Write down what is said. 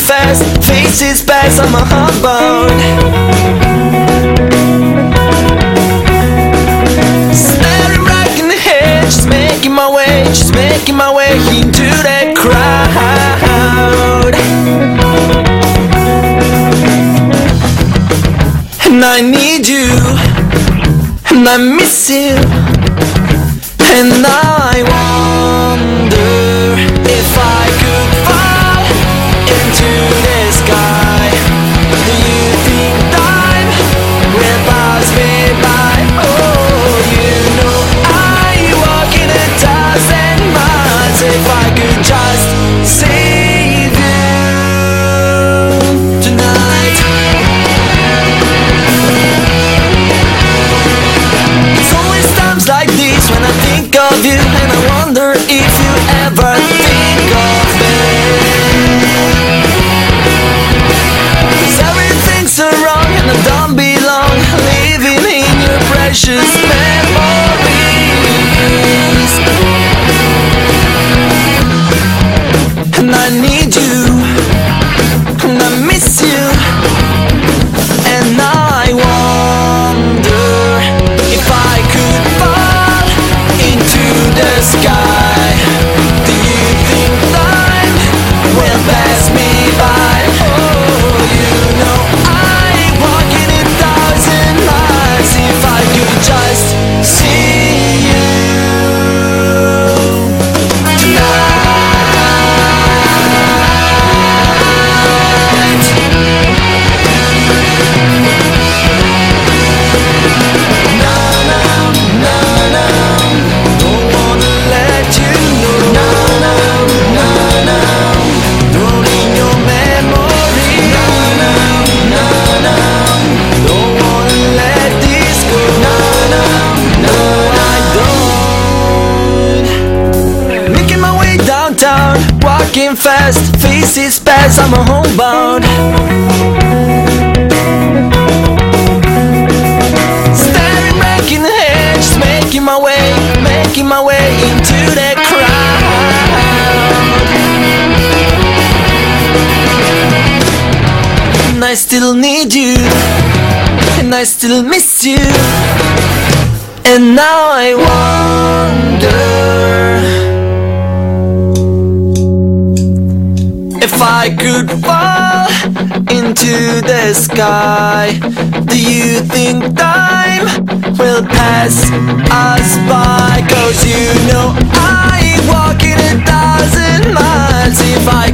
faces pass on my homebound. Staring back in the head, just making my way, just making my way into that crowd. And I need you, and I miss you, and I wonder precious memories. And I need walking fast, faces pass, I'm a homebound. Staring back in the head, making my way, making my way into that crowd. And I still need you, and I still miss you. And now I wonder if I could fall into the sky. Do you think time will pass us by? Cause you know I walk in a thousand miles if I